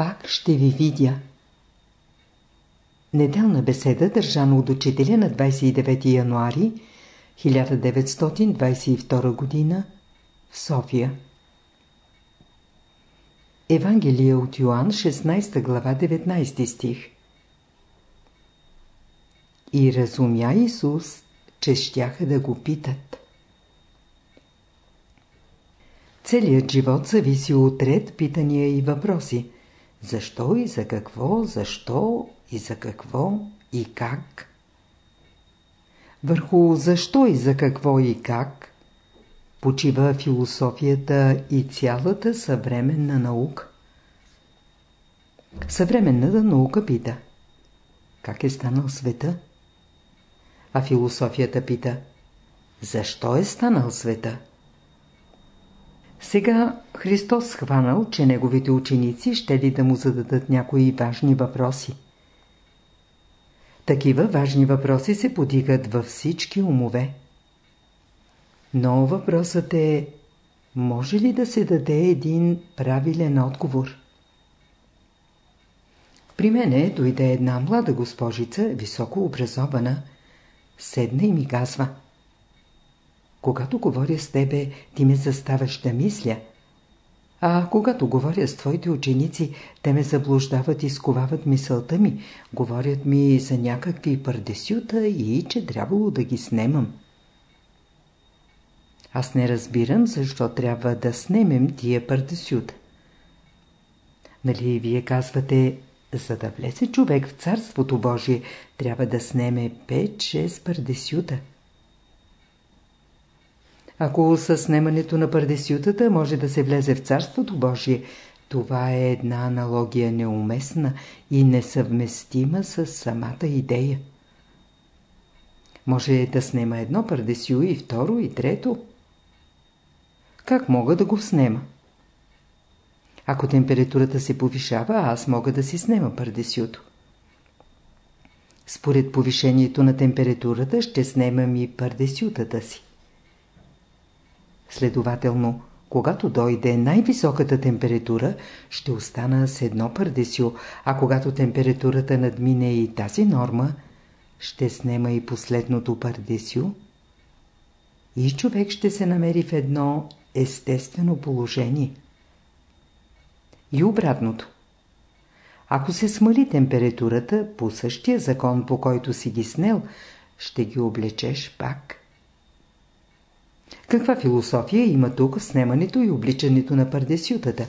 пак ще ви видя. Неделна беседа, държана от учителя на 29 януари 1922 г. в София. Евангелие от Йоанн, 16 глава, 19 стих. И разумя Исус, че щяха да го питат. Целият живот зависи от ред питания и въпроси. Защо и за какво, защо и за какво и как? Върху защо и за какво и как почива философията и цялата съвременна наука. Съвременната наука пита как е станал света? А философията пита защо е станал света? Сега Христос схванал, че неговите ученици ще ли да му зададат някои важни въпроси. Такива важни въпроси се подигат във всички умове. Но въпросът е, може ли да се даде един правилен отговор? При мене дойде една млада госпожица, високо образована, седна и ми казва Когато говоря с тебе, ти ме заставаш да мисля, а когато говоря с твоите ученици, те ме заблуждават и сковават мисълта ми, говорят ми за някакви пардесюта и че трябвало да ги снемам. Аз не разбирам, защо трябва да снемем тия пардесюта. Нали вие казвате, за да влезе човек в Царството Божие, трябва да снеме 5-6 пардесюта. Ако със снемането на пардесютата може да се влезе в Царството Божие, това е една аналогия неуместна и несъвместима с самата идея. Може да снема едно пардесю и второ и трето. Как мога да го снема? Ако температурата се повишава, аз мога да си снема пардесюто. Според повишението на температурата ще снемам и пардесютата си. Следователно, когато дойде най-високата температура, ще остана с едно пардесю, а когато температурата надмине и тази норма, ще снема и последното пардесю и човек ще се намери в едно естествено положение. И обратното. Ако се смали температурата, по същия закон, по който си ги снел, ще ги облечеш пак. Каква философия има тук в снемането и обличането на пардесютата?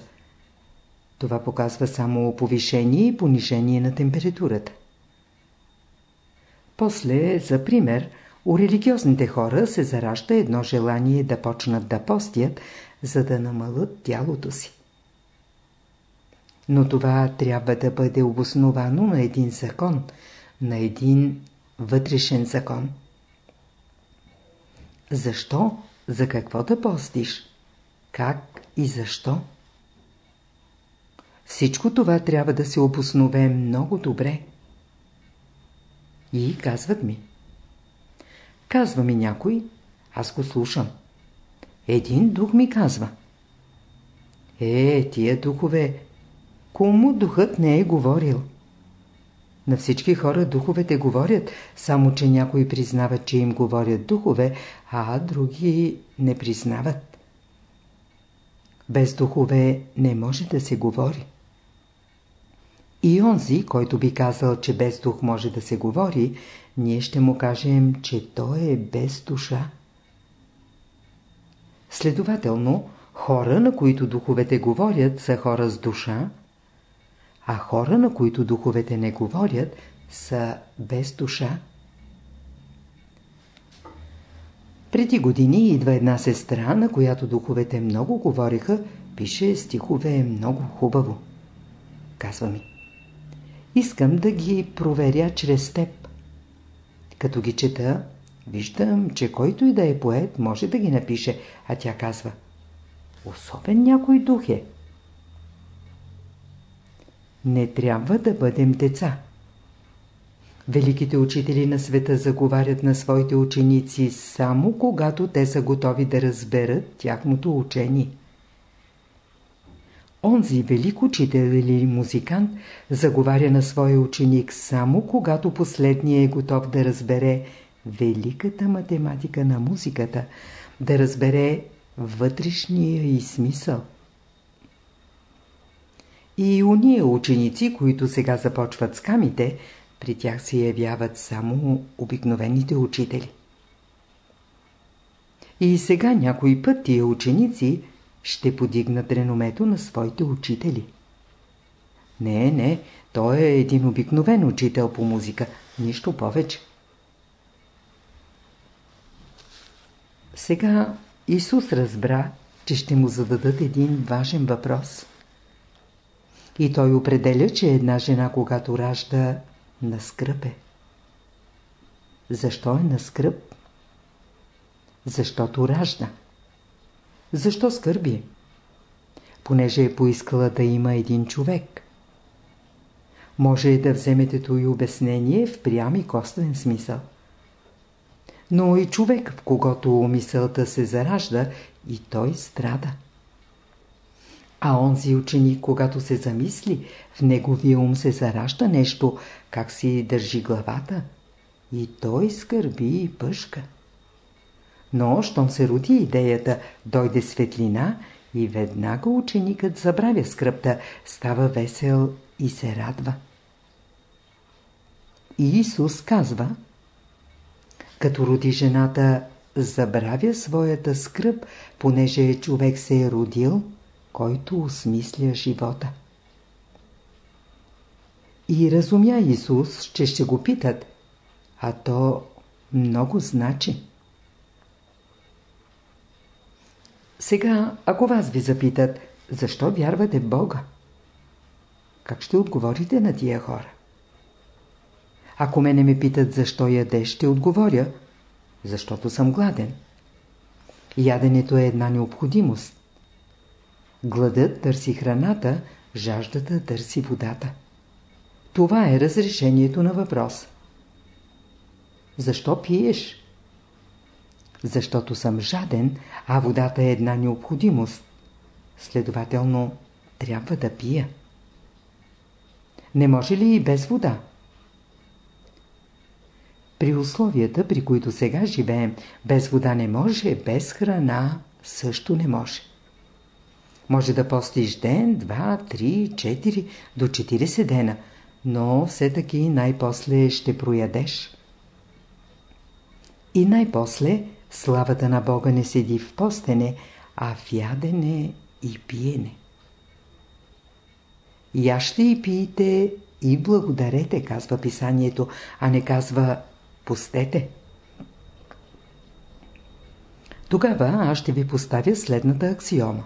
Това показва само повишение и понижение на температурата. После, за пример, у религиозните хора се заражда едно желание да почнат да постят, за да намалят тялото си. Но това трябва да бъде обосновано на един закон, на един вътрешен закон. Защо? За какво да постиш? Как и защо? Всичко това трябва да се обоснове много добре. И казват ми. Казва ми някой, аз го слушам. Един дух ми казва. Е, тия духове, кому духът не е говорил? На всички хора духовете говорят, само че някои признават, че им говорят духове, а други не признават. Без духове не може да се говори. И онзи, който би казал, че без дух може да се говори, ние ще му кажем, че той е без душа. Следователно, хора, на които духовете говорят, са хора с душа, а хора, на които духовете не говорят, са без душа. Преди години идва една сестра, на която духовете много говориха, пише стихове много хубаво. Казва ми. Искам да ги проверя чрез теб. Като ги чета, виждам, че който и да е поет, може да ги напише, а тя казва. Особен някой дух е. Не трябва да бъдем деца. Великите учители на света заговарят на своите ученици само когато те са готови да разберат тяхното учение. Онзи велик учител или музикант заговаря на своя ученик само когато последния е готов да разбере великата математика на музиката, да разбере вътрешния и смисъл. И уния ученици, които сега започват с камите, при тях се явяват само обикновените учители. И сега някой път тия ученици ще подигнат реномето на своите учители. Не, не, той е един обикновен учител по музика, нищо повече. Сега Исус разбра, че ще му зададат един важен въпрос. И той определя, че една жена, когато ражда, на скръп е. Защо е на скръп? Защото ражда. Защо скърби? Понеже е поискала да има един човек. Може да вземете и обяснение в прям и косвен смисъл. Но и човек, в когото мисълта се заражда, и той страда. А онзи ученик, когато се замисли, в неговия ум се заражда нещо, как си държи главата, и той скърби и пъшка. Но, щом се роди идеята, дойде светлина и веднага ученикът забравя скръпта, става весел и се радва. И Исус казва, като роди жената, забравя своята скръп, понеже човек се е родил, който осмисля живота. И разумя Исус, че ще го питат, а то много значи. Сега, ако вас ви запитат, защо вярвате в Бога? Как ще отговорите на тия хора? Ако мене ме питат защо яде, ще отговоря, защото съм гладен. Яденето е една необходимост. Гладът търси храната, жаждата търси водата. Това е разрешението на въпрос. Защо пиеш? Защото съм жаден, а водата е една необходимост. Следователно, трябва да пия. Не може ли и без вода? При условията, при които сега живеем, без вода не може, без храна също не може. Може да постиш ден, два, три, четири, до 40 дена, но все таки най-после ще проядеш. И най-после славата на Бога не седи в постене, а в ядене и пиене. Яще и пиете и благодарете, казва писанието, а не казва пустете. Тогава аз ще ви поставя следната аксиома.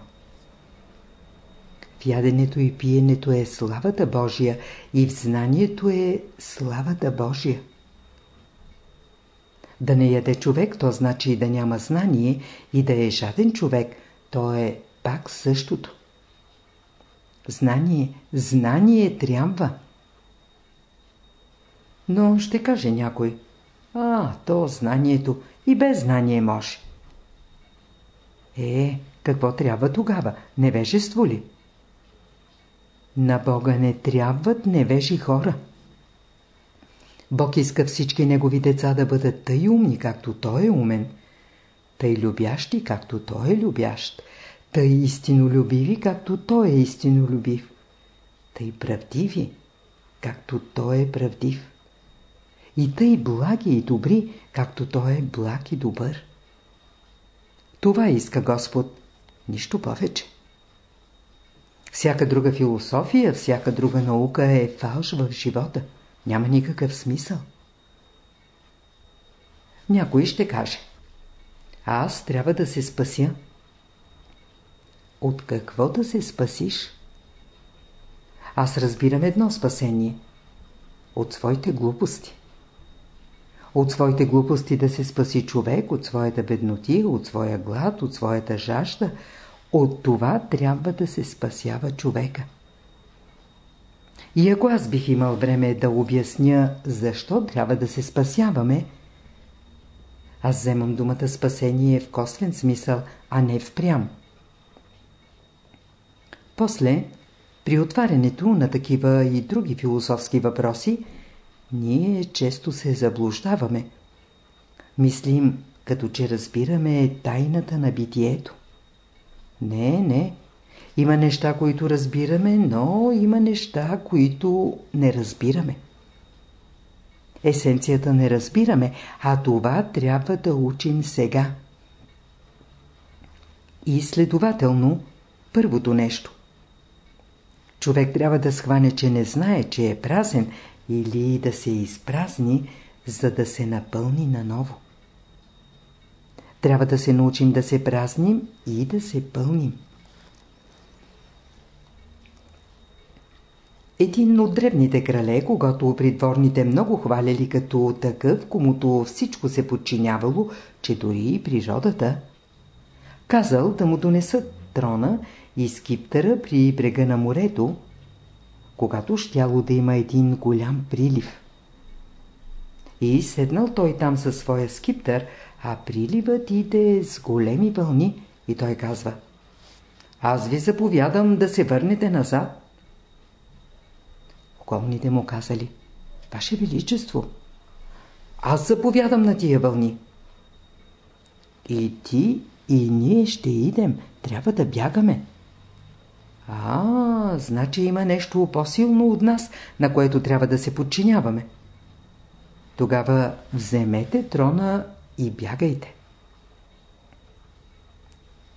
Яденето и пиенето е славата Божия и в знанието е славата Божия. Да не яде човек, то значи и да няма знание и да е жаден човек, то е пак същото. Знание, знание трябва. Но ще каже някой, а, то знанието и без знание може. Е, какво трябва тогава? Невежество ли? На Бога не трябват невежи хора. Бог иска всички негови деца да бъдат тъй умни, както Той е умен, тъй любящи, както Той е любящ, тъй истинолюбиви, както Той е истинолюбив, тъй правдиви, както Той е правдив и тъй благи и добри, както Той е благ и добър. Това иска Господ, нищо повече. Всяка друга философия, всяка друга наука е фалш в живота. Няма никакъв смисъл. Някой ще каже Аз трябва да се спася. От какво да се спасиш? Аз разбирам едно спасение. От своите глупости от своите глупости да се спаси човек, от своята беднотия, от своя глад, от своята жажда. От това трябва да се спасява човека. И ако аз бих имал време да обясня защо трябва да се спасяваме, аз вземам думата спасение в косвен смисъл, а не в прям. После, при отварянето на такива и други философски въпроси, ние често се заблуждаваме. Мислим, като че разбираме тайната на битието. Не, не. Има неща, които разбираме, но има неща, които не разбираме. Есенцията не разбираме, а това трябва да учим сега. И следователно, първото нещо. Човек трябва да схване, че не знае, че е празен или да се изпразни, за да се напълни наново. Трябва да се научим да се празним и да се пълним. Един от древните крале, когато придворните много хваляли като такъв, комуто всичко се подчинявало, че дори и природата, казал да му донесат трона и скиптъра при брега на морето, когато щяло да има един голям прилив. И седнал той там със своя скиптър, а приливът иде с големи вълни и той казва Аз ви заповядам да се върнете назад. Околните му казали Ваше Величество, аз заповядам на тия вълни. И ти, и ние ще идем, трябва да бягаме. А, значи има нещо по-силно от нас, на което трябва да се подчиняваме. Тогава вземете трона и бягайте.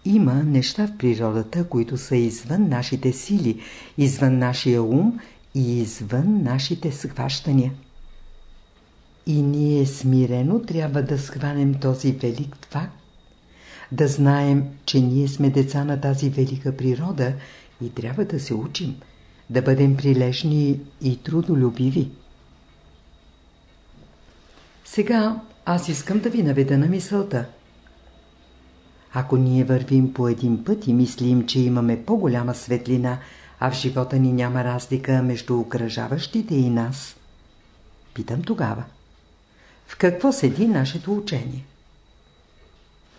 Има неща в природата, които са извън нашите сили, извън нашия ум и извън нашите схващания. И ние смирено трябва да схванем този велик факт, да знаем, че ние сме деца на тази велика природа и трябва да се учим, да бъдем прилежни и трудолюбиви. Сега аз искам да ви наведа на мисълта. Ако ние вървим по един път и мислим, че имаме по-голяма светлина, а в живота ни няма разлика между окръжаващите и нас, питам тогава. В какво седи нашето учение?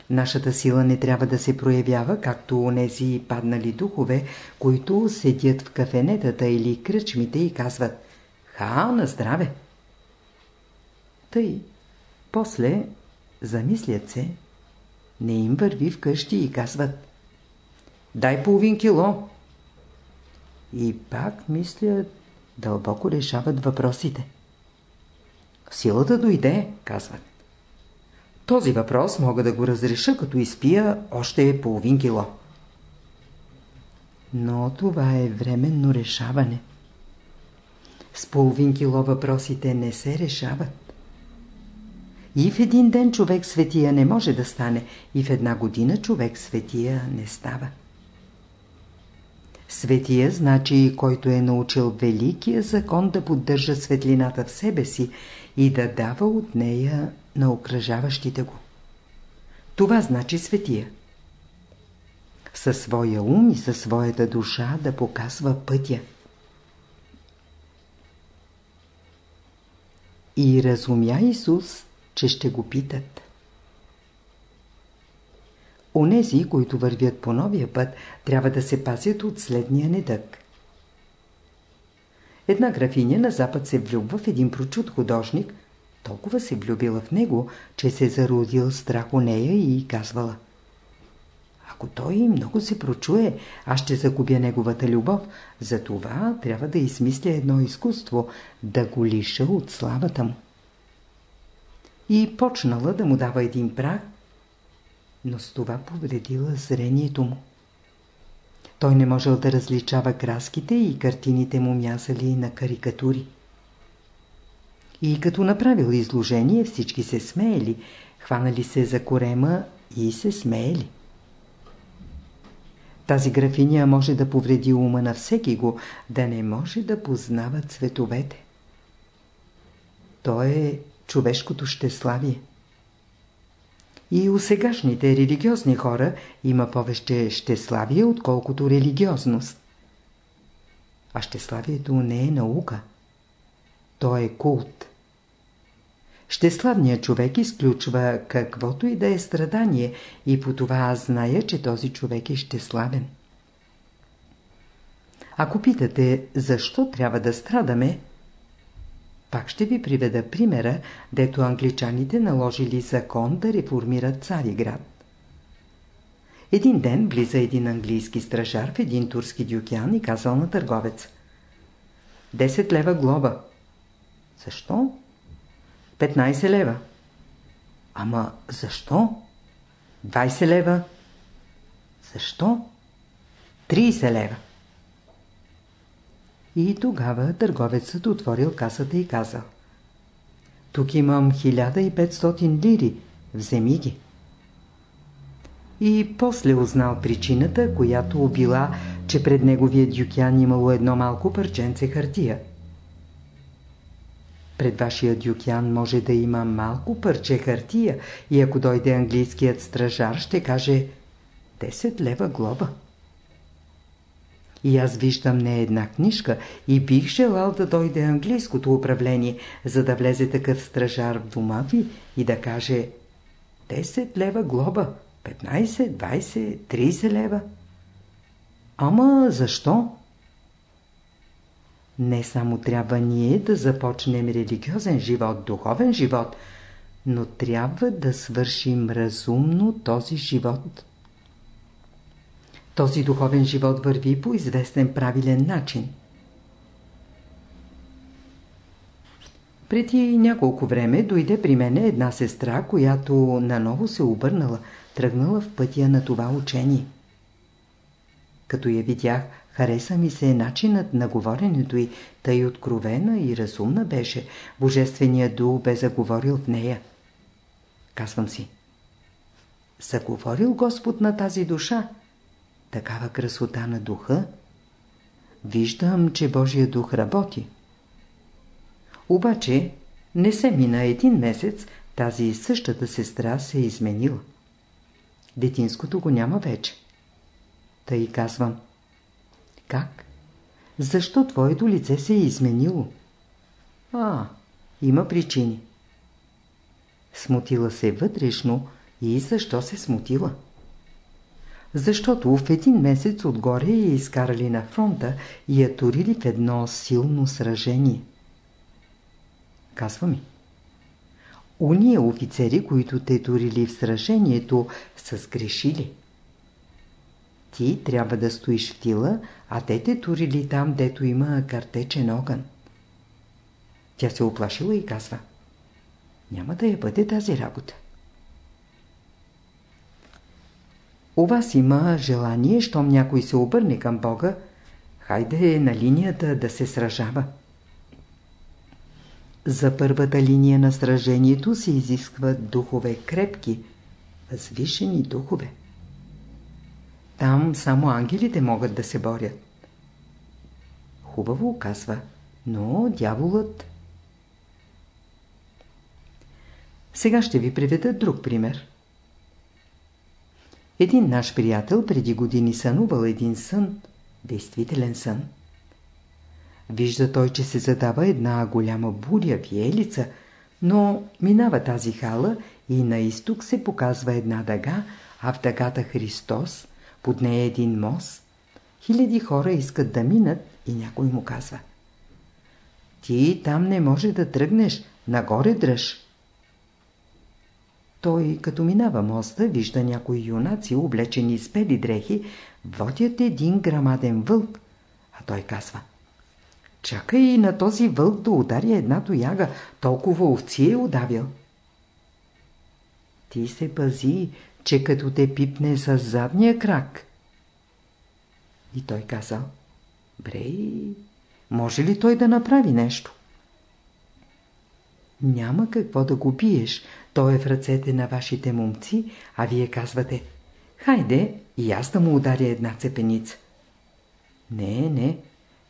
Нашата сила не трябва да се проявява, както онези паднали духове, които седят в кафенетата или кръчмите и казват «Ха, на здраве!» Тъй, после замислят се, не им върви вкъщи и казват «Дай половин кило!» И пак мислят, дълбоко решават въпросите. Силата дойде, казват. Този въпрос мога да го разреша, като изпия още половин кило. Но това е временно решаване. С половин кило въпросите не се решават. И в един ден човек светия не може да стане, и в една година човек светия не става. Светия значи, който е научил великия закон да поддържа светлината в себе си и да дава от нея на окръжаващите го. Това значи светия. Със своя ум и със своята душа да показва пътя. И разумя Исус, че ще го питат. Онези, които вървят по новия път, трябва да се пазят от следния недък. Една графиня на запад се влюбва в един прочут художник, толкова се влюбила в него, че се зародил страх у нея и казвала Ако той много се прочуе, аз ще загубя неговата любов, затова трябва да измисля едно изкуство, да го лиша от славата му. И почнала да му дава един прах, но с това повредила зрението му. Той не можел да различава краските и картините му мясали на карикатури. И като направил изложение, всички се смеели, хванали се за корема и се смеели. Тази графиня може да повреди ума на всеки го, да не може да познава цветовете. То е човешкото щеславие. И у сегашните религиозни хора има повече щеславие, отколкото религиозност. А щеславието не е наука. То е култ. Щеславният човек изключва каквото и да е страдание и по това аз зная, че този човек е щеславен. Ако питате, защо трябва да страдаме, пак ще ви приведа примера, дето англичаните наложили закон да реформират Цариград. Един ден влиза един английски стражар в един турски дюкян и казал на търговец. 10 лева глоба. Защо? 15 лева. Ама защо? 20 лева. Защо? 30 лева. И тогава търговецът отворил касата и казал Тук имам 1500 лири, вземи ги. И после узнал причината, която била, че пред неговия дюкян имало едно малко парченце хартия. Пред вашия дюкян може да има малко парче хартия и ако дойде английският стражар, ще каже 10 лева глоба. И аз виждам не една книжка и бих желал да дойде английското управление, за да влезе такъв стражар в дома ви и да каже 10 лева глоба, 15, 20, 30 лева. Ама защо? Не само трябва ние да започнем религиозен живот, духовен живот, но трябва да свършим разумно този живот. Този духовен живот върви по известен правилен начин. Преди няколко време дойде при мене една сестра, която наново се обърнала, тръгнала в пътя на това учение. Като я видях, хареса ми се начинът на говоренето й, тъй откровена и разумна беше. Божественият дух бе заговорил в нея. Казвам си. Заговорил Господ на тази душа, такава красота на духа, виждам, че Божия дух работи. Обаче, не се мина един месец, тази същата сестра се е изменила. Детинското го няма вече. Тъй казвам. Как? Защо твоето лице се е изменило? А, има причини. Смутила се вътрешно и защо се смутила? Защото в един месец отгоре я изкарали на фронта и я турили в едно силно сражение. Казва ми. Уния офицери, които те турили в сражението, са сгрешили. Ти трябва да стоиш в тила, а те те турили там, дето има картечен огън. Тя се оплашила и казва. Няма да я бъде тази работа. У вас има желание, щом някой се обърне към Бога, хайде на линията да се сражава. За първата линия на сражението се изискват духове крепки, възвишени духове. Там само ангелите могат да се борят. Хубаво казва, но дяволът... Сега ще ви приведа друг пример. Един наш приятел преди години сънувал един сън, действителен сън. Вижда той, че се задава една голяма буря, виелица, но минава тази хала и на изток се показва една дъга, а в дъгата Христос, под нея един мост. Хиляди хора искат да минат и някой му казва. Ти там не може да тръгнеш, нагоре дръж. Той, като минава моста, вижда някои юнаци, облечени с бели дрехи, водят един грамаден вълк. А той казва, чакай и на този вълк да удари една тояга, толкова овци е удавил. Ти се пази, че като те пипне с задния крак. И той казал, Брей, може ли той да направи нещо? Няма какво да го биеш, той е в ръцете на вашите момци, а вие казвате «Хайде и аз да му ударя една цепеница». Не, не,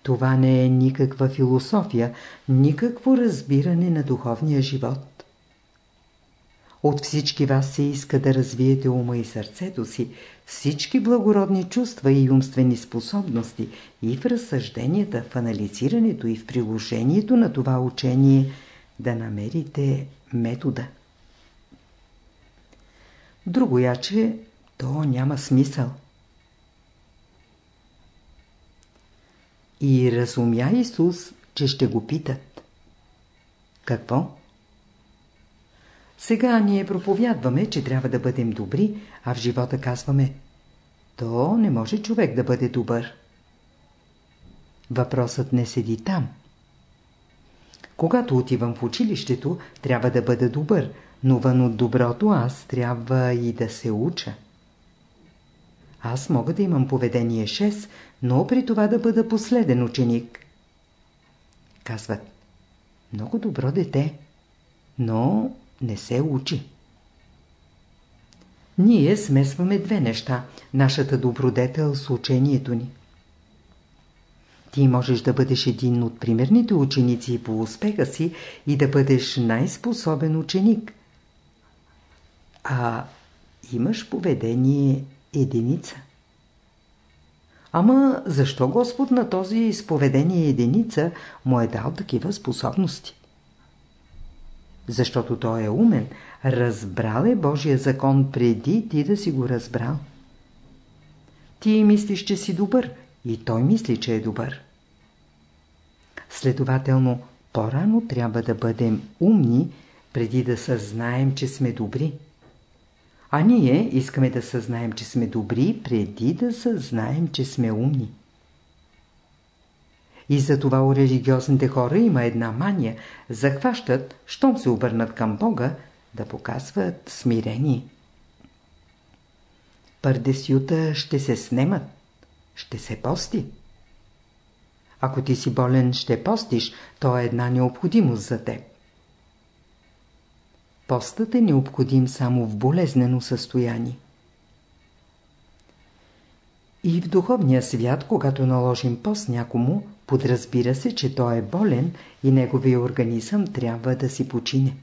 това не е никаква философия, никакво разбиране на духовния живот. От всички вас се иска да развиете ума и сърцето си, всички благородни чувства и умствени способности и в разсъжденията, в анализирането и в приложението на това учение да намерите метода. Друго яче, то няма смисъл. И разумя Исус, че ще го питат. Какво? Сега ние проповядваме, че трябва да бъдем добри, а в живота казваме то не може човек да бъде добър. Въпросът не седи там. Когато отивам в училището, трябва да бъда добър, но вън от доброто аз трябва и да се уча. Аз мога да имам поведение 6, но при това да бъда последен ученик. Казват, много добро дете, но не се учи. Ние смесваме две неща – нашата добродетел с учението ни. Ти можеш да бъдеш един от примерните ученици по успеха си и да бъдеш най-способен ученик. А имаш поведение единица. Ама защо Господ на този изповедение единица му е дал такива способности? Защото той е умен, разбрал е Божия закон преди ти да си го разбрал. Ти мислиш, че си добър и той мисли, че е добър. Следователно, по-рано трябва да бъдем умни, преди да съзнаем, че сме добри. А ние искаме да съзнаем, че сме добри, преди да съзнаем, че сме умни. И затова у религиозните хора има една мания. Захващат, щом се обърнат към Бога, да показват смирение. Пърдесюта ще се снемат, ще се пости. Ако ти си болен, ще постиш, то е една необходимост за теб. Постът е необходим само в болезнено състояние. И в духовния свят, когато наложим пост някому, подразбира се, че той е болен и неговия организъм трябва да си почине.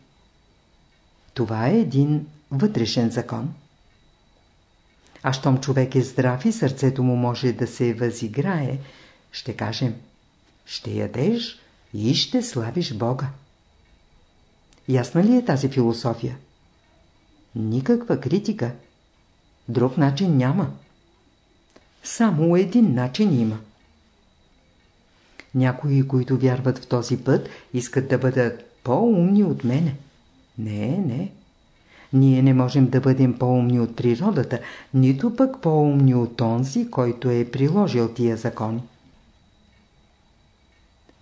Това е един вътрешен закон. А щом човек е здрав и сърцето му може да се възиграе, ще кажем, ще ядеш и ще славиш Бога. Ясна ли е тази философия? Никаква критика. Друг начин няма. Само един начин има. Някои, които вярват в този път, искат да бъдат по-умни от мене. Не, не. Ние не можем да бъдем по-умни от природата, нито пък по-умни от онзи, който е приложил тия закони.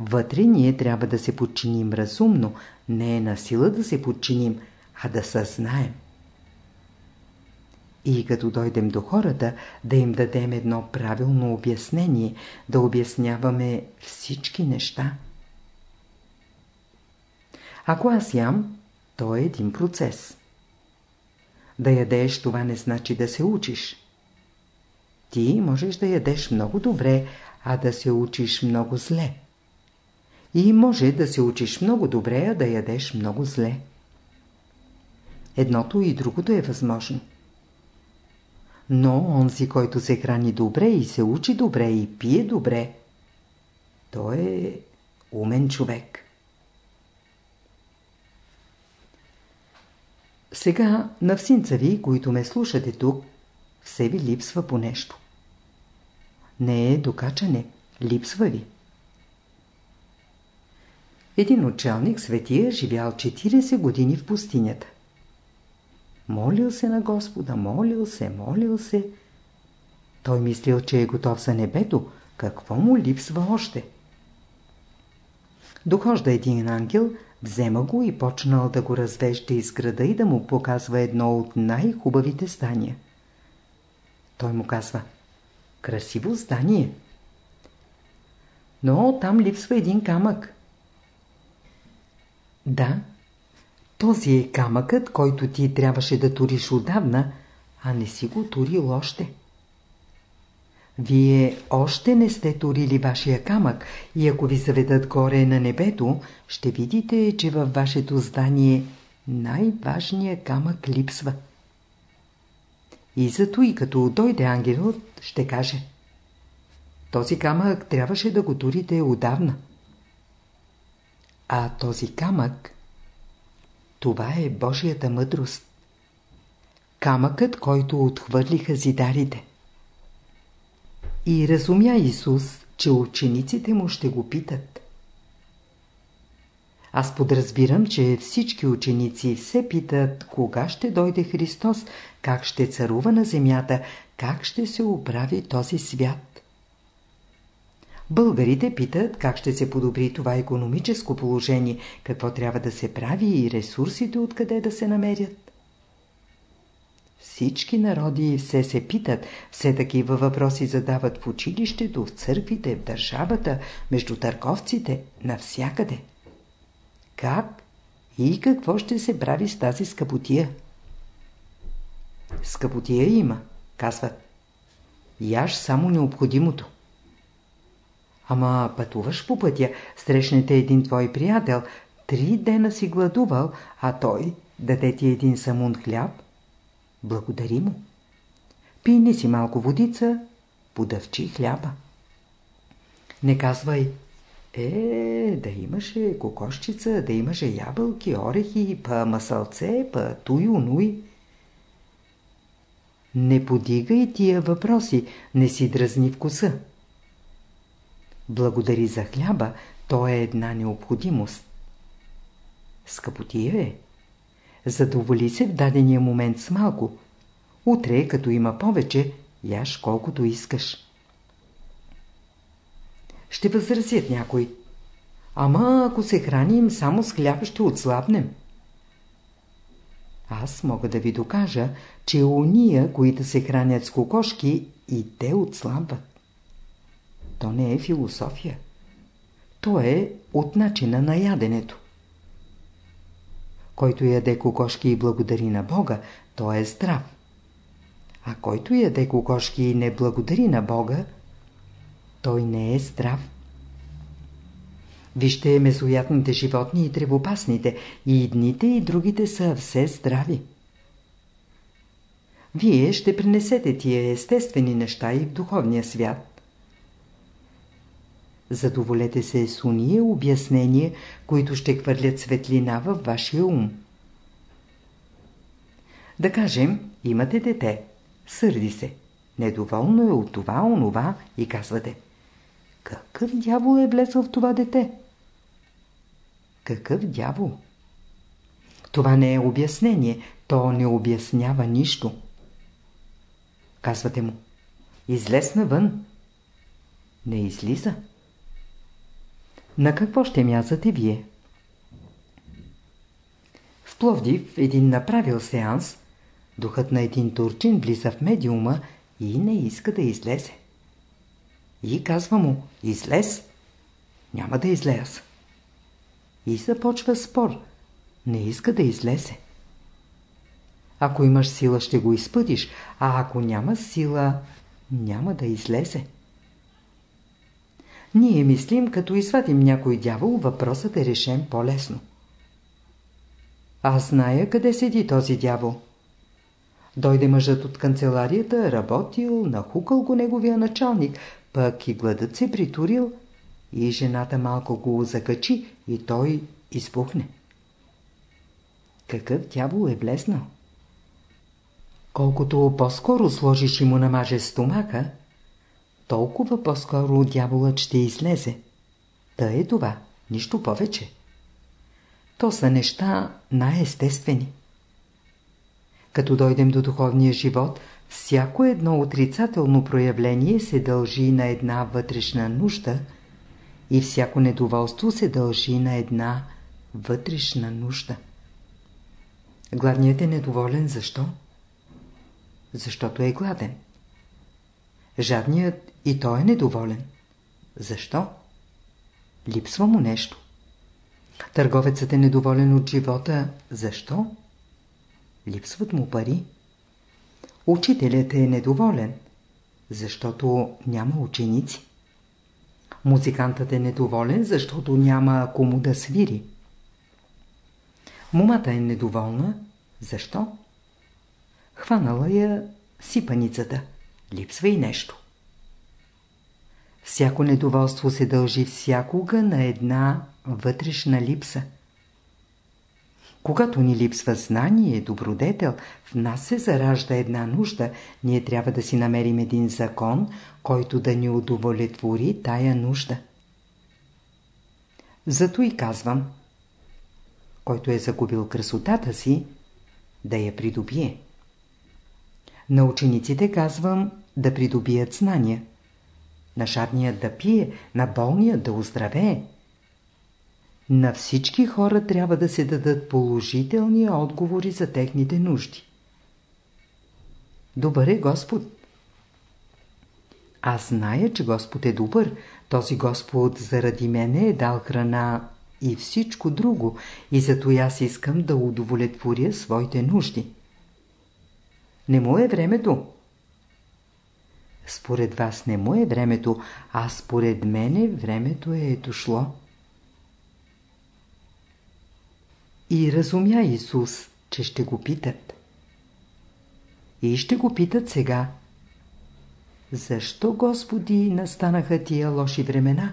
Вътре ние трябва да се подчиним разумно, не е на сила да се подчиним, а да съзнаем. И като дойдем до хората, да им дадем едно правилно обяснение, да обясняваме всички неща. Ако аз ям, то е един процес. Да ядеш, това не значи да се учиш. Ти можеш да ядеш много добре, а да се учиш много зле. И може да се учиш много добре, а да ядеш много зле. Едното и другото е възможно. Но онзи, който се храни добре и се учи добре и пие добре, той е умен човек. Сега на всинца ви, които ме слушате тук, все ви липсва по нещо. Не е докачане, липсва ви. Един учалник светия живял 40 години в пустинята. Молил се на Господа, молил се, молил се. Той мислил, че е готов за небето. Какво му липсва още? Дохожда един ангел, взема го и почнал да го развежда из града и да му показва едно от най-хубавите стания. Той му казва, красиво здание. Но там липсва един камък. Да, този е камъкът, който ти трябваше да туриш отдавна, а не си го турил още. Вие още не сте турили вашия камък и ако ви заведат горе на небето, ще видите, че във вашето здание най-важният камък липсва. И зато и като дойде ангелът, ще каже Този камък трябваше да го турите отдавна. А този камък това е Божията мъдрост. Камъкът, който отхвърлиха зидарите. И разумя Исус, че учениците му ще го питат. Аз подразбирам, че всички ученици се питат кога ще дойде Христос, как ще царува на земята, как ще се оправи този свят. Българите питат как ще се подобри това економическо положение, какво трябва да се прави и ресурсите откъде да се намерят. Всички народи все се питат, все такива въпроси задават в училището, в църквите, в държавата, между търговците, навсякъде. Как и какво ще се прави с тази скъпотия? Скъпотия има, казват. Яш само необходимото. Ама пътуваш по пътя, срещнете един твой приятел, три дена си гладувал, а той даде ти един самун хляб. Благодари му. Пийни си малко водица, подъвчи хляба. Не казвай, е, да имаше кокошчица, да имаше ябълки, орехи, па масълце, па туй, унуй. Не подигай тия въпроси, не си дразни вкуса. Благодари за хляба, то е една необходимост. Скъпотия е. Задоволи се в дадения момент с малко. Утре, като има повече, яш колкото искаш. Ще възразят някой. Ама ако се храним само с хляб, ще отслабнем. Аз мога да ви докажа, че уния, които се хранят с кокошки, и те отслабват. То не е философия. То е от начина на яденето. Който яде кокошки и благодари на Бога, той е здрав. А който яде кокошки и не благодари на Бога, той не е здрав. Вижте месоятните животни и тревопасните, и едните и другите са все здрави. Вие ще принесете тия естествени неща и в духовния свят. Задоволете се с уния обяснения, които ще хвърлят светлина във вашия ум. Да кажем, имате дете, сърди се, недоволно е от това, онова и казвате. Какъв дявол е влезъл в това дете? Какъв дявол? Това не е обяснение, то не обяснява нищо. Казвате му, излез навън. Не излиза. На какво ще мязате вие? В Пловдив един направил сеанс, духът на един турчин влиза в медиума и не иска да излезе. И казва му, излез. Няма да излез. И започва спор. Не иска да излезе. Ако имаш сила, ще го изпътиш, а ако няма сила, няма да излезе. Ние мислим, като извадим някой дявол, въпросът е решен по-лесно. Аз зная къде седи този дявол. Дойде мъжът от канцеларията, работил, нахукал го неговия началник, пък и гладът се притурил и жената малко го закачи и той избухне. Какъв дявол е влезнал? Колкото по-скоро сложиш и му намаже стомака, толкова по-скоро дяволът ще излезе. Та е това, нищо повече. То са неща най-естествени. Като дойдем до духовния живот, всяко едно отрицателно проявление се дължи на една вътрешна нужда и всяко недоволство се дължи на една вътрешна нужда. Гладният е недоволен защо? Защото е гладен. Жадният и той е недоволен. Защо? Липсва му нещо. Търговецът е недоволен от живота. Защо? Липсват му пари. Учителят е недоволен, защото няма ученици. Музикантът е недоволен, защото няма кому да свири. Мумата е недоволна. Защо? Хванала я сипаницата. Липсва и нещо. Всяко недоволство се дължи всякога на една вътрешна липса. Когато ни липсва знание, добродетел, в нас се заражда една нужда. Ние трябва да си намерим един закон, който да ни удовлетвори тая нужда. Зато и казвам, който е загубил красотата си, да я придобие. На учениците казвам да придобият знания. На жадният да пие, на болният да оздравее. На всички хора трябва да се дадат положителни отговори за техните нужди. Добър е Господ. Аз зная, че Господ е добър. Този Господ заради мене е дал храна и всичко друго, и зато аз искам да удовлетворя своите нужди. Не му е времето. Според вас не му е времето, а според мене времето е дошло. И разумя Исус, че ще го питат. И ще го питат сега. Защо, Господи, настанаха тия лоши времена?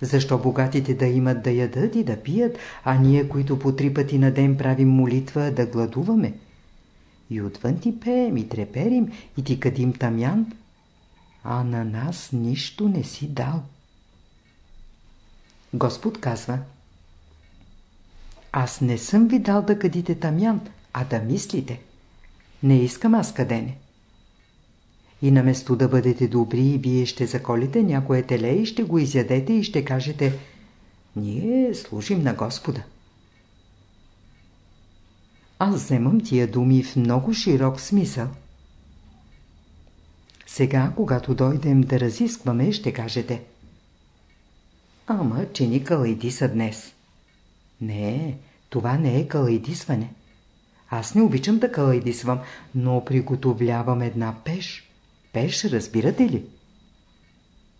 Защо богатите да имат да ядат и да пият, а ние, които по три пъти на ден правим молитва, да гладуваме? И отвън ти пеем и треперим и ти кадим тамян, а на нас нищо не си дал. Господ казва Аз не съм ви дал да кадите тамян, а да мислите. Не искам аз кадене. И наместо да бъдете добри, вие ще заколите някое теле и ще го изядете и ще кажете Ние служим на Господа. Аз вземам тия думи в много широк смисъл. Сега, когато дойдем да разискваме, ще кажете Ама, че ни калайдиса днес. Не, това не е калайдисване. Аз не обичам да калайдисвам, но приготовлявам една пеш. Пеш, разбирате ли?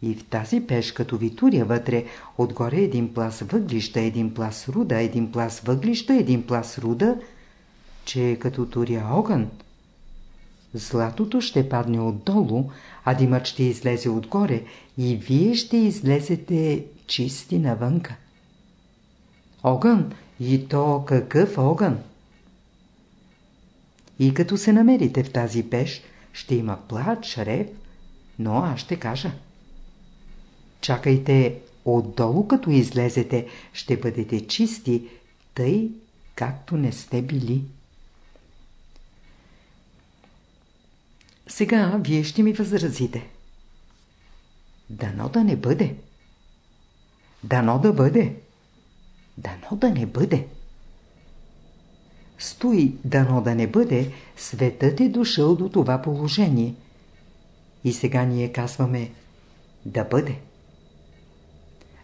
И в тази пеш, като ви туря вътре, отгоре един плас въглища, един плас руда, един плас въглища, един плас руда, че като туря огън, златото ще падне отдолу, а димът ще излезе отгоре и вие ще излезете чисти навънка. Огън и то какъв огън? И като се намерите в тази пеш, ще има плач, рев, но аз ще кажа. Чакайте, отдолу като излезете, ще бъдете чисти, тъй както не сте били. Сега вие ще ми възразите. Дано да не бъде. Дано да бъде. Дано да не бъде. Стои дано да не бъде, светът е дошъл до това положение. И сега ние казваме да бъде.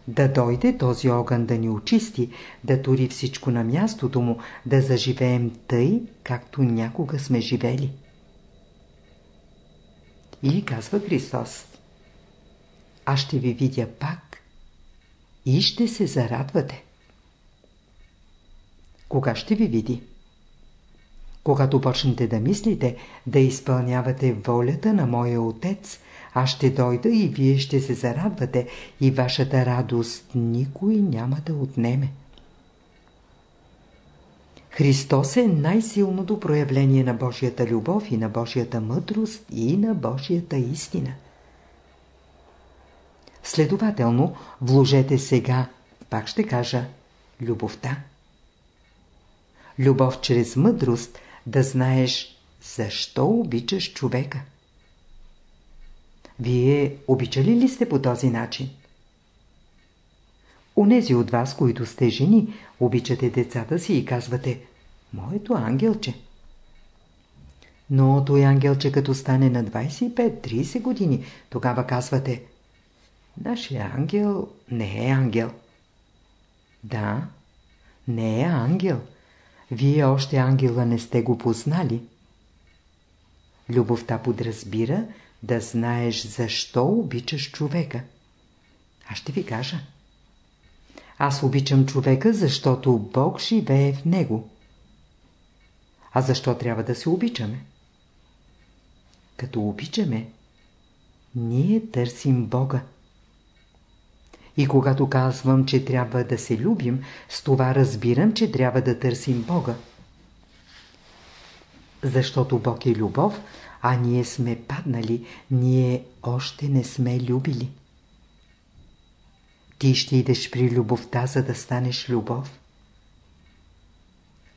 Да дойде този огън да ни очисти, да тури всичко на мястото му, да заживеем тъй, както някога сме живели. И казва Христос, аз ще ви видя пак и ще се зарадвате. Кога ще ви види? Когато почнете да мислите, да изпълнявате волята на моя Отец, аз ще дойда и вие ще се зарадвате и вашата радост никой няма да отнеме. Христос е най-силното проявление на Божията любов и на Божията мъдрост и на Божията истина. Следователно, вложете сега, пак ще кажа, любовта. Любов чрез мъдрост да знаеш защо обичаш човека. Вие обичали ли сте по този начин? Унези от вас, които сте жени, обичате децата си и казвате «Моето ангелче». Но той ангелче като стане на 25-30 години, тогава казвате «Нашия ангел не е ангел». Да, не е ангел. Вие още ангела не сте го познали. Любовта подразбира да знаеш защо обичаш човека. Аз ще ви кажа. Аз обичам човека, защото Бог живее в него. А защо трябва да се обичаме? Като обичаме, ние търсим Бога. И когато казвам, че трябва да се любим, с това разбирам, че трябва да търсим Бога. Защото Бог е любов, а ние сме паднали, ние още не сме любили. Ти ще идеш при любовта, за да станеш любов.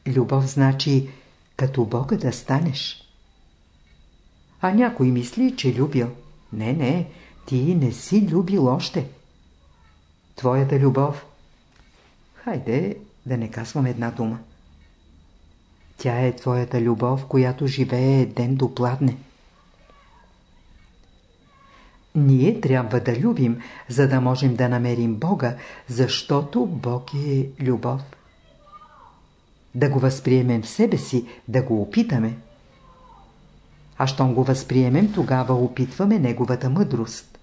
Любов значи като Бога да станеш. А някой мисли, че любил. Не, не, ти не си любил още. Твоята любов. Хайде да не казвам една дума. Тя е твоята любов, която живее ден до пладне. Ние трябва да любим, за да можем да намерим Бога, защото Бог е любов. Да го възприемем в себе си, да го опитаме. А щом го възприемем, тогава опитваме Неговата мъдрост.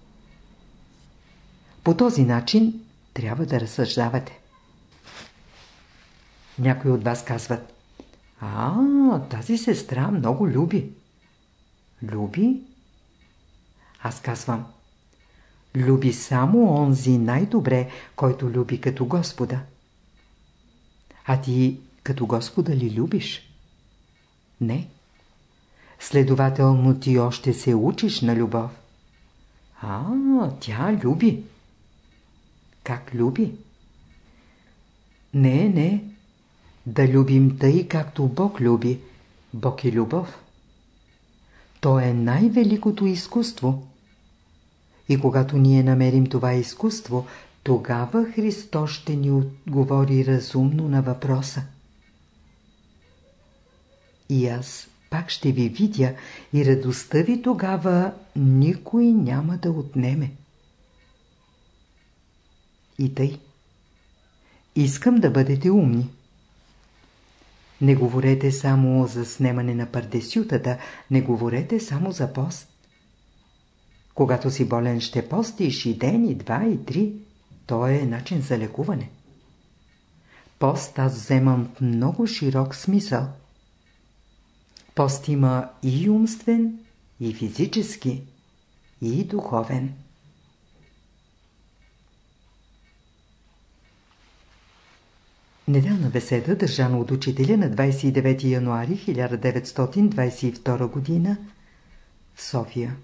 По този начин трябва да разсъждавате. Някои от вас казват А, тази сестра много люби. Люби? Аз казвам Люби само онзи най-добре, който люби като Господа. А ти като Господа ли любиш? Не. Следователно ти още се учиш на любов. А, тя люби. Как люби? Не, не. Да любим тъй, както Бог люби. Бог е любов. То е най-великото изкуство. И когато ние намерим това изкуство, тогава Христос ще ни отговори разумно на въпроса. И аз пак ще ви видя и радостта ви тогава никой няма да отнеме. И тъй. Искам да бъдете умни. Не говорете само за снемане на пардесютата, не говорете само за пост. Когато си болен ще постиш и ден, и два, и три. То е начин за лекуване. Пост аз вземам в много широк смисъл. Пост има и умствен, и физически, и духовен. Неделна беседа, държана от учителя на 29 януари 1922 г. в София.